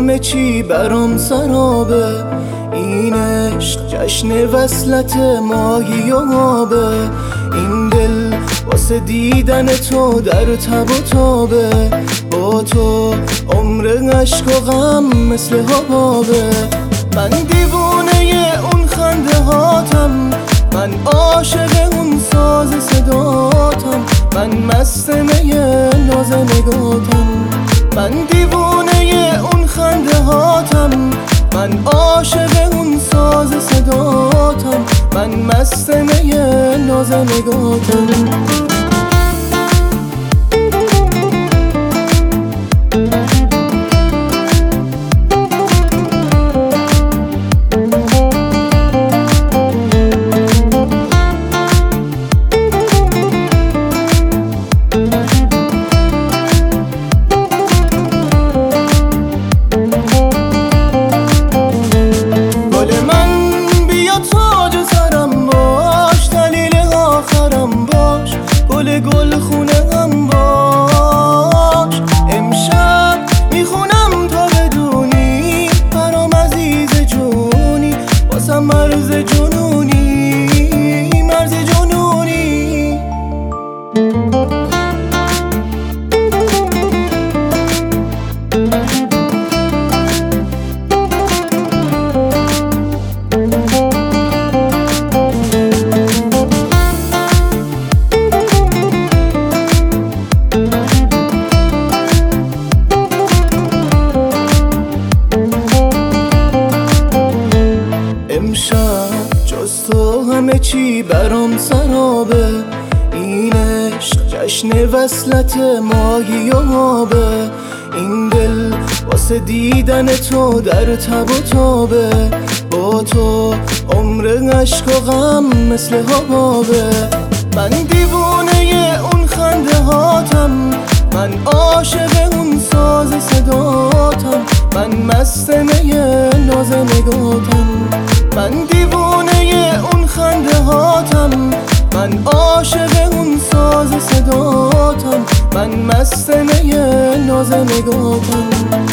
همه چی برام سرابه. این عشق جشن وصلت ماهی و آبه. این دل واسه دیدن تو در تب و تابه. با تو عمر عشق و غم مثل حبابه. من دیوونه اون خنده هاتم. من عاشق اون ساز صداتم. من مست من دیوونه اون خنده هاتم. من عاشق اون ساز صداتم. من مست میه ناز نگاتم همه چی برام سرابه. این عشق جشن وصلت ماهی و آبه این دل واسه دیدن تو در تب و تابه. با تو عمر عشق و غم مثل حبابه. من دیوونه اون خنده هاتم. من عاشق عاشق اون ساز صداتم من مست میه ناز نگاتم